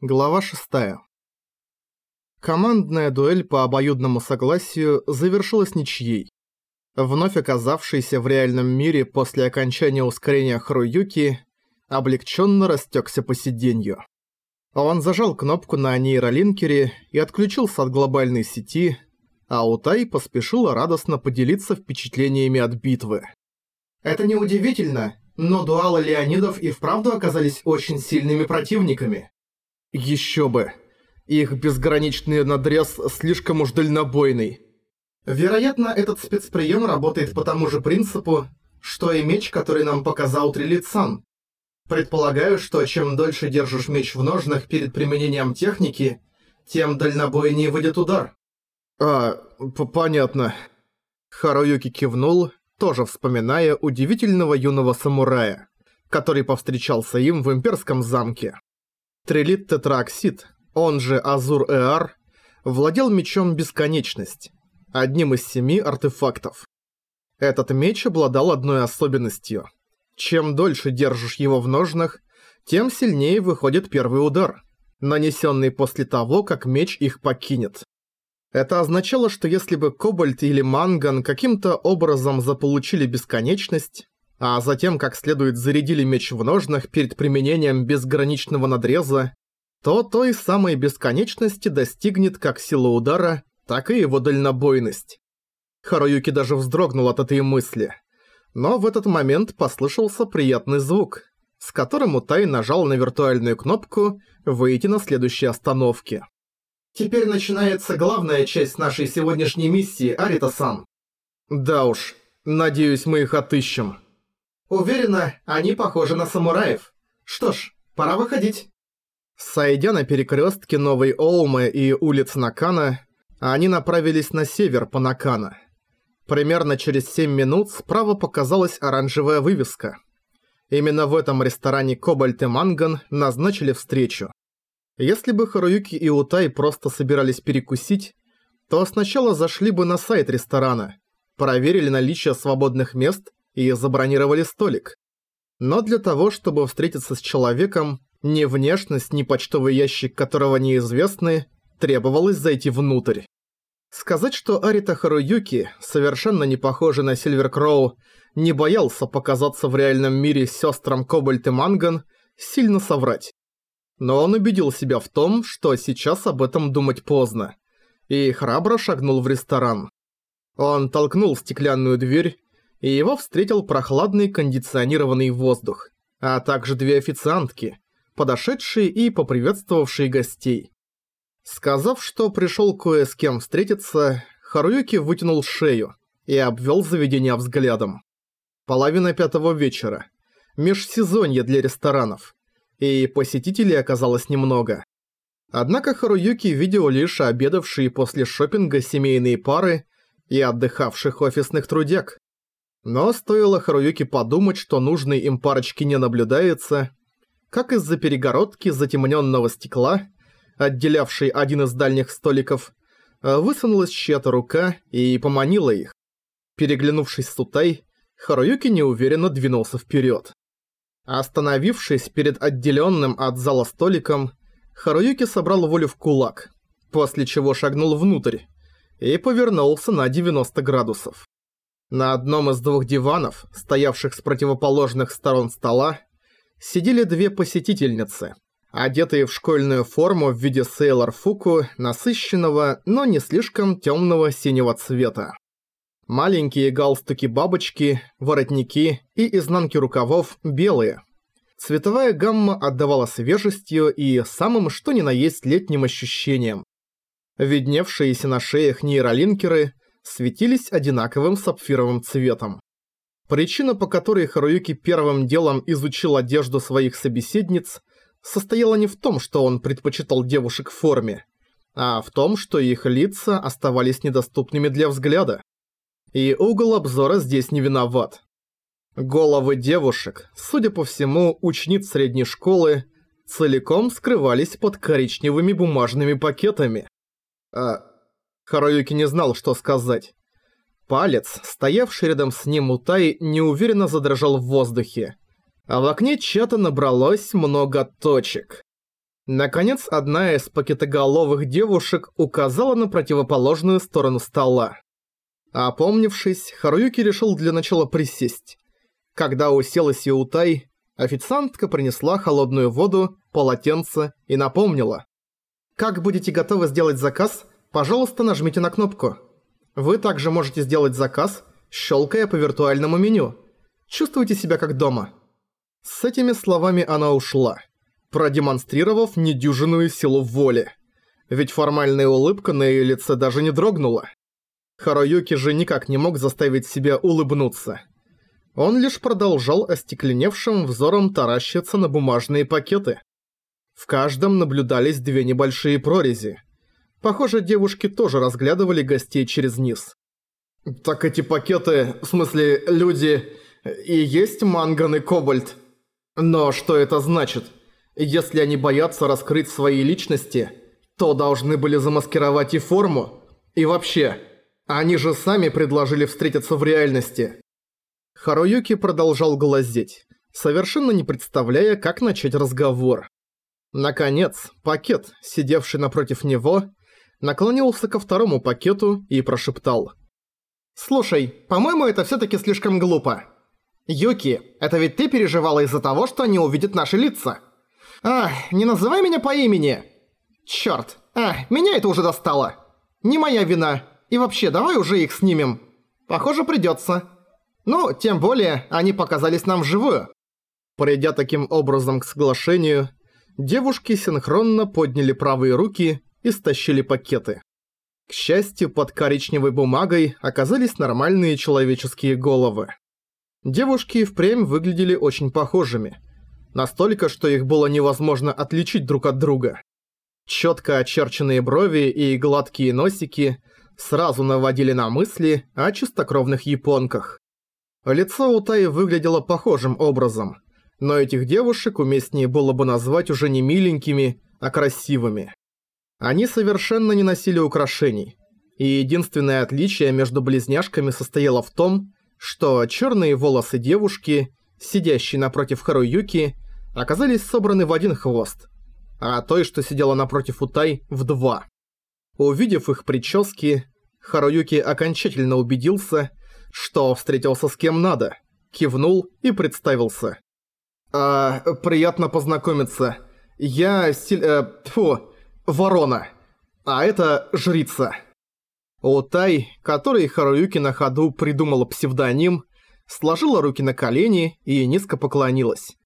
Глава 6. Командная дуэль по обоюдному согласию завершилась ничьей. Вновь оказавшийся в реальном мире после окончания ускорения Хруюки облегченно растекся по сиденью. Он зажал кнопку на нейролинкере и отключился от глобальной сети, а Утай поспешила радостно поделиться впечатлениями от битвы. «Это неудивительно, но дуалы Леонидов и вправду оказались очень сильными противниками». Еще бы. Их безграничный надрез слишком уж дальнобойный. Вероятно, этот спецприем работает по тому же принципу, что и меч, который нам показал Трилицан. Предполагаю, что чем дольше держишь меч в ножнах перед применением техники, тем дальнобойнее выйдет удар. А, понятно. Харуюки кивнул, тоже вспоминая удивительного юного самурая, который повстречался им в имперском замке. Трилит Тетраксид, он же Азур-Эар, владел мечом Бесконечность, одним из семи артефактов. Этот меч обладал одной особенностью. Чем дольше держишь его в ножнах, тем сильнее выходит первый удар, нанесенный после того, как меч их покинет. Это означало, что если бы Кобальт или Манган каким-то образом заполучили бесконечность, а затем как следует зарядили меч в ножнах перед применением безграничного надреза, то той самой бесконечности достигнет как сила удара, так и его дальнобойность. Харуюки даже вздрогнул от этой мысли. Но в этот момент послышался приятный звук, с которым Утай нажал на виртуальную кнопку «Выйти на следующей остановке». «Теперь начинается главная часть нашей сегодняшней миссии, Арита-сан». «Да уж, надеюсь, мы их отыщем». Уверена, они похожи на самураев. Что ж, пора выходить. Сойдя на перекрестке Новой Оумы и улиц Накана, они направились на север по Накана. Примерно через 7 минут справа показалась оранжевая вывеска. Именно в этом ресторане Кобальт и Манган назначили встречу. Если бы Харуюки и Утай просто собирались перекусить, то сначала зашли бы на сайт ресторана, проверили наличие свободных мест и забронировали столик. Но для того, чтобы встретиться с человеком, ни внешность, ни почтовый ящик которого неизвестны, требовалось зайти внутрь. Сказать, что Арита Харуюки, совершенно не похожий на Сильвер Кроу, не боялся показаться в реальном мире сестрам Кобальт и Манган, сильно соврать. Но он убедил себя в том, что сейчас об этом думать поздно, и храбро шагнул в ресторан. Он толкнул стеклянную дверь и его встретил прохладный кондиционированный воздух, а также две официантки, подошедшие и поприветствовавшие гостей. Сказав, что пришел кое с кем встретиться, Харуюки вытянул шею и обвел заведение взглядом. Половина пятого вечера. Межсезонье для ресторанов. И посетителей оказалось немного. Однако Харуюки видел лишь обедавшие после шопинга семейные пары и отдыхавших офисных трудяг. Но стоило Харуюке подумать, что нужной им парочки не наблюдается, как из-за перегородки затемненного стекла, отделявшей один из дальних столиков, высунулась чья-то рука и поманила их. Переглянувшись с Утай, Харуюки неуверенно двинулся вперед. Остановившись перед отделенным от зала столиком, Харуюки собрал волю в кулак, после чего шагнул внутрь и повернулся на 90 градусов. На одном из двух диванов, стоявших с противоположных сторон стола, сидели две посетительницы, одетые в школьную форму в виде сейлор фуку насыщенного, но не слишком темного синего цвета. Маленькие галстуки-бабочки, воротники и изнанки рукавов белые. Цветовая гамма отдавала свежестью и самым что ни на есть летним ощущением. Видневшиеся на шеях нейролинкеры – светились одинаковым сапфировым цветом. Причина, по которой Харуюки первым делом изучил одежду своих собеседниц, состояла не в том, что он предпочитал девушек в форме, а в том, что их лица оставались недоступными для взгляда. И угол обзора здесь не виноват. Головы девушек, судя по всему, учениц средней школы, целиком скрывались под коричневыми бумажными пакетами. А Харуюки не знал, что сказать. Палец, стоявший рядом с ним Утай, неуверенно задрожал в воздухе. А в окне чата набралось много точек. Наконец, одна из пакетоголовых девушек указала на противоположную сторону стола. Опомнившись, Харуюки решил для начала присесть. Когда уселась Иутай, официантка принесла холодную воду, полотенце и напомнила. «Как будете готовы сделать заказ, пожалуйста, нажмите на кнопку. Вы также можете сделать заказ, щелкая по виртуальному меню. Чувствуйте себя как дома». С этими словами она ушла продемонстрировав недюжинную силу воли. Ведь формальная улыбка на ее лице даже не дрогнула. Харуюки же никак не мог заставить себя улыбнуться. Он лишь продолжал остекленевшим взором таращиться на бумажные пакеты. В каждом наблюдались две небольшие прорези. Похоже, девушки тоже разглядывали гостей через низ. «Так эти пакеты, в смысле, люди, и есть манган и кобальт? Но что это значит?» Если они боятся раскрыть свои личности, то должны были замаскировать и форму. И вообще, они же сами предложили встретиться в реальности. Харуюки продолжал глазеть, совершенно не представляя, как начать разговор. Наконец, пакет, сидевший напротив него, наклонился ко второму пакету и прошептал. «Слушай, по-моему, это всё-таки слишком глупо. Юки, это ведь ты переживала из-за того, что они увидят наши лица?» «А, не называй меня по имени!» «Чёрт! А, меня это уже достало! Не моя вина! И вообще, давай уже их снимем! Похоже, придётся!» «Ну, тем более, они показались нам вживую!» Придя таким образом к соглашению, девушки синхронно подняли правые руки и стащили пакеты. К счастью, под коричневой бумагой оказались нормальные человеческие головы. Девушки впрямь выглядели очень похожими – Настолько, что их было невозможно отличить друг от друга. Четко очерченные брови и гладкие носики сразу наводили на мысли о чистокровных японках. Лицо у Таи выглядело похожим образом, но этих девушек уместнее было бы назвать уже не миленькими, а красивыми. Они совершенно не носили украшений, и единственное отличие между близняшками состояло в том, что черные волосы девушки, сидящей напротив Харуюки, оказались собраны в один хвост, а той, что сидела напротив Утай, в два. Увидев их прически, Харуюки окончательно убедился, что встретился с кем надо, кивнул и представился. «А, приятно познакомиться. Я стиль... Э, фу, ворона. А это жрица». Утай, который Харуюки на ходу придумал псевдоним, сложила руки на колени и низко поклонилась.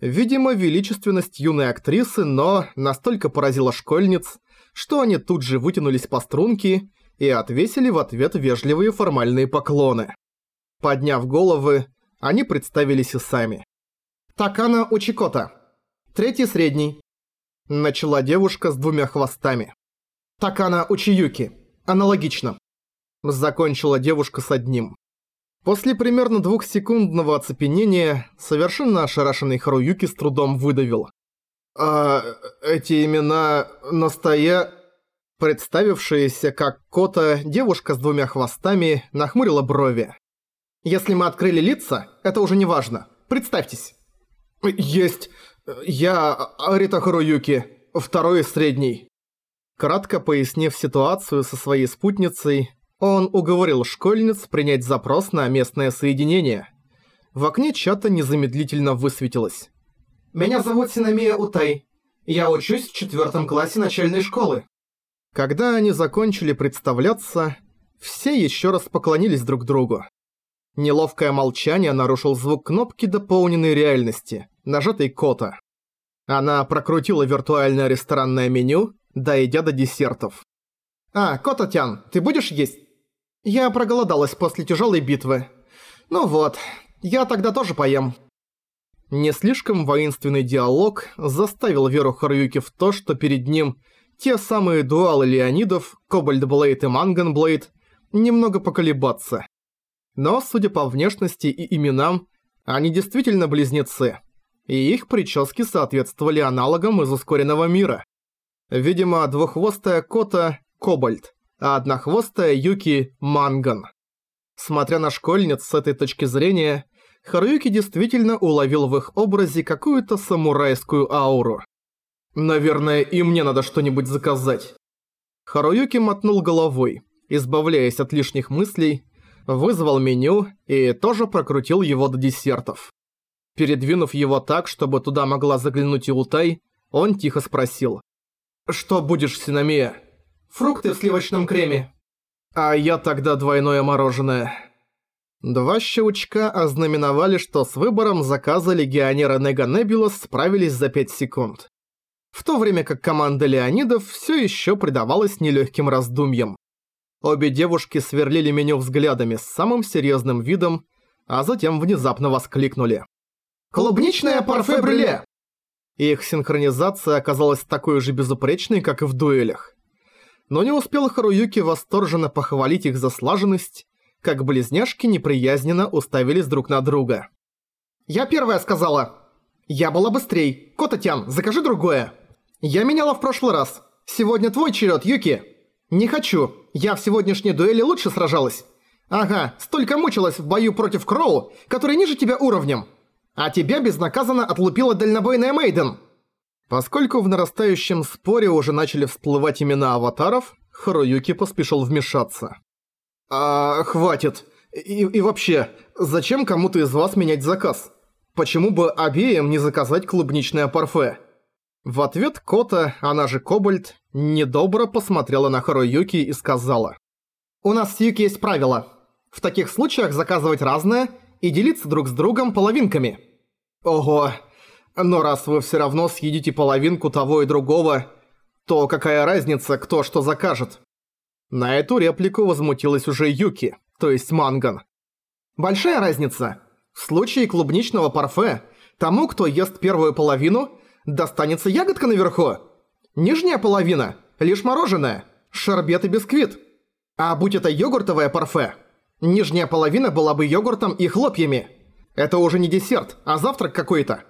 Видимо, величественность юной актрисы, но настолько поразила школьниц, что они тут же вытянулись по струнке и отвесили в ответ вежливые формальные поклоны. Подняв головы, они представились и сами. «Такана Учикота. Третий средний». Начала девушка с двумя хвостами. «Такана Учиюки. Аналогично». Закончила девушка с одним. После примерно двухсекундного оцепенения, совершенно ошарашенный Харуюки с трудом выдавил. «А эти имена настоя...» Представившаяся как Кота, девушка с двумя хвостами нахмурила брови. «Если мы открыли лица, это уже не важно. Представьтесь». «Есть. Я Арита Харуюки, второй средний». Кратко пояснив ситуацию со своей спутницей, он уговорил школьниц принять запрос на местное соединение. В окне чата незамедлительно высветилось. «Меня зовут Синамия Утай. Я учусь в четвертом классе начальной школы». Когда они закончили представляться, все еще раз поклонились друг другу. Неловкое молчание нарушил звук кнопки дополненной реальности, нажатой Кота. Она прокрутила виртуальное ресторанное меню, дойдя до десертов. «А, Кота-тян, ты будешь есть?» Я проголодалась после тяжелой битвы. Ну вот, я тогда тоже поем. Не слишком воинственный диалог заставил Веру Харуюки в то, что перед ним те самые дуалы Леонидов, Кобальт-Блейд и Манган-Блейд, немного поколебаться. Но, судя по внешности и именам, они действительно близнецы, и их прически соответствовали аналогам из ускоренного мира. Видимо, двуххвостая кота – Кобальт, а однохвостая Юки – Манган. Смотря на школьниц с этой точки зрения, Харуюки действительно уловил в их образе какую-то самурайскую ауру. Наверное, и мне надо что-нибудь заказать. Харуюки мотнул головой, избавляясь от лишних мыслей, вызвал меню и тоже прокрутил его до десертов. Передвинув его так, чтобы туда могла заглянуть и Утай, он тихо спросил. «Что будешь, Синамия?» «Фрукты в сливочном креме». «А я тогда двойное мороженое». Два щелчка ознаменовали, что с выбором заказа легионера Нега Небулас справились за 5 секунд. В то время как команда Леонидов все еще предавалась нелегким раздумьям. Обе девушки сверлили меню взглядами с самым серьезным видом, а затем внезапно воскликнули. «Клубничное парфе брюле!» Их синхронизация оказалась такой же безупречной, как и в дуэлях. Но не успел Харуюки восторженно похвалить их за слаженность, как близняшки неприязненно уставились друг на друга. «Я первая сказала!» «Я была быстрей! Кототян, закажи другое!» «Я меняла в прошлый раз! Сегодня твой черед, Юки!» «Не хочу. Я в сегодняшней дуэли лучше сражалась. Ага, столько мучилась в бою против Кроу, который ниже тебя уровнем. А тебя безнаказанно отлупила дальнобойная Мейден». Поскольку в нарастающем споре уже начали всплывать имена аватаров, Харуюки поспешил вмешаться. «А, хватит. И, и вообще, зачем кому-то из вас менять заказ? Почему бы обеим не заказать клубничное парфе?» В ответ Кота, она же Кобальт, недобро посмотрела на Харуюки и сказала. «У нас с Юки есть правило. В таких случаях заказывать разное и делиться друг с другом половинками». «Ого, но раз вы все равно съедите половинку того и другого, то какая разница, кто что закажет?» На эту реплику возмутилась уже Юки, то есть Манган. «Большая разница. В случае клубничного парфе, тому, кто ест первую половину – достанется ягодка наверху. Нижняя половина – лишь мороженое, шарбет и бисквит. А будь это йогуртовое парфе, нижняя половина была бы йогуртом и хлопьями. Это уже не десерт, а завтрак какой-то.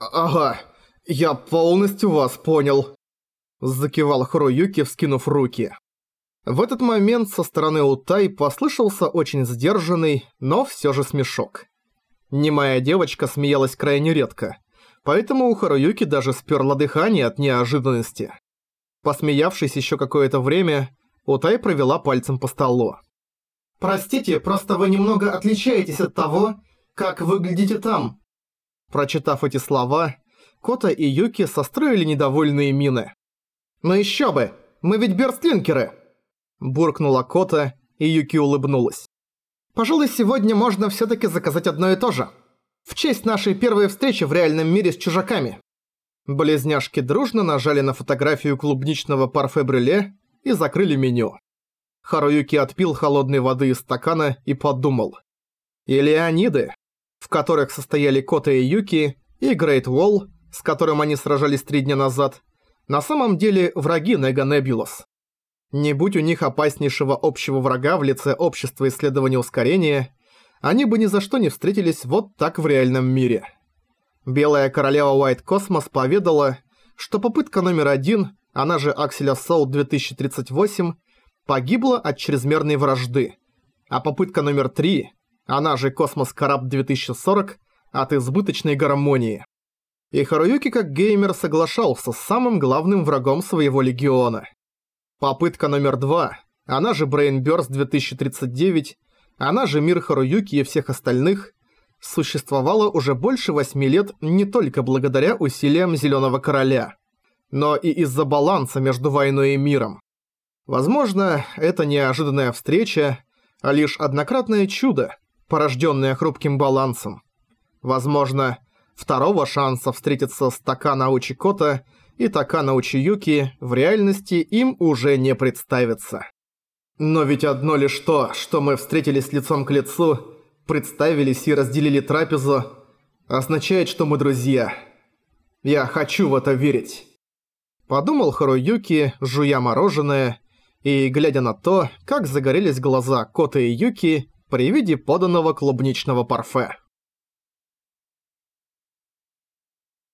«Ага, я полностью вас понял», – закивал Хруюки, вскинув руки. В этот момент со стороны Утай послышался очень сдержанный, но все же смешок. Немая девочка смеялась крайне редко – поэтому у Харуюки даже сперло дыхание от неожиданности. Посмеявшись еще какое-то время, Утай провела пальцем по столу. «Простите, просто вы немного отличаетесь от того, как выглядите там». Прочитав эти слова, Кота и Юки состроили недовольные мины. «Ну еще бы! Мы ведь бёрстлинкеры!» Буркнула Кота, и Юки улыбнулась. «Пожалуй, сегодня можно всё-таки заказать одно и то же». В честь нашей первой встречи в реальном мире с чужаками». Близняшки дружно нажали на фотографию клубничного парфе-брюле и закрыли меню. Харуюки отпил холодной воды из стакана и подумал. И Леониды, в которых состояли Кота и Юки, и Грейт Уолл, с которым они сражались три дня назад, на самом деле враги Нега Небулос. Не будь у них опаснейшего общего врага в лице общества исследования ускорения, они бы ни за что не встретились вот так в реальном мире. Белая королева White Cosmos поведала, что попытка номер один, она же Accel Assault 2038, погибла от чрезмерной вражды, а попытка номер три, она же Cosmos Corrupt 2040, от избыточной гармонии. И Харуюки как геймер соглашался с самым главным врагом своего легиона. Попытка номер два, она же Brainburst 2039, она же мир Харуюки и всех остальных, существовала уже больше восьми лет не только благодаря усилиям Зелёного Короля, но и из-за баланса между войной и миром. Возможно, это неожиданная встреча, а лишь однократное чудо, порожденное хрупким балансом. Возможно, второго шанса встретиться с Такана Учикота и Такана Учиюки в реальности им уже не представится. Но ведь одно лишь то, что мы встретились лицом к лицу, представились и разделили трапезу, означает, что мы друзья. Я хочу в это верить. Подумал Харуюки, жуя мороженое, и глядя на то, как загорелись глаза Кота и Юки при виде поданного клубничного парфе.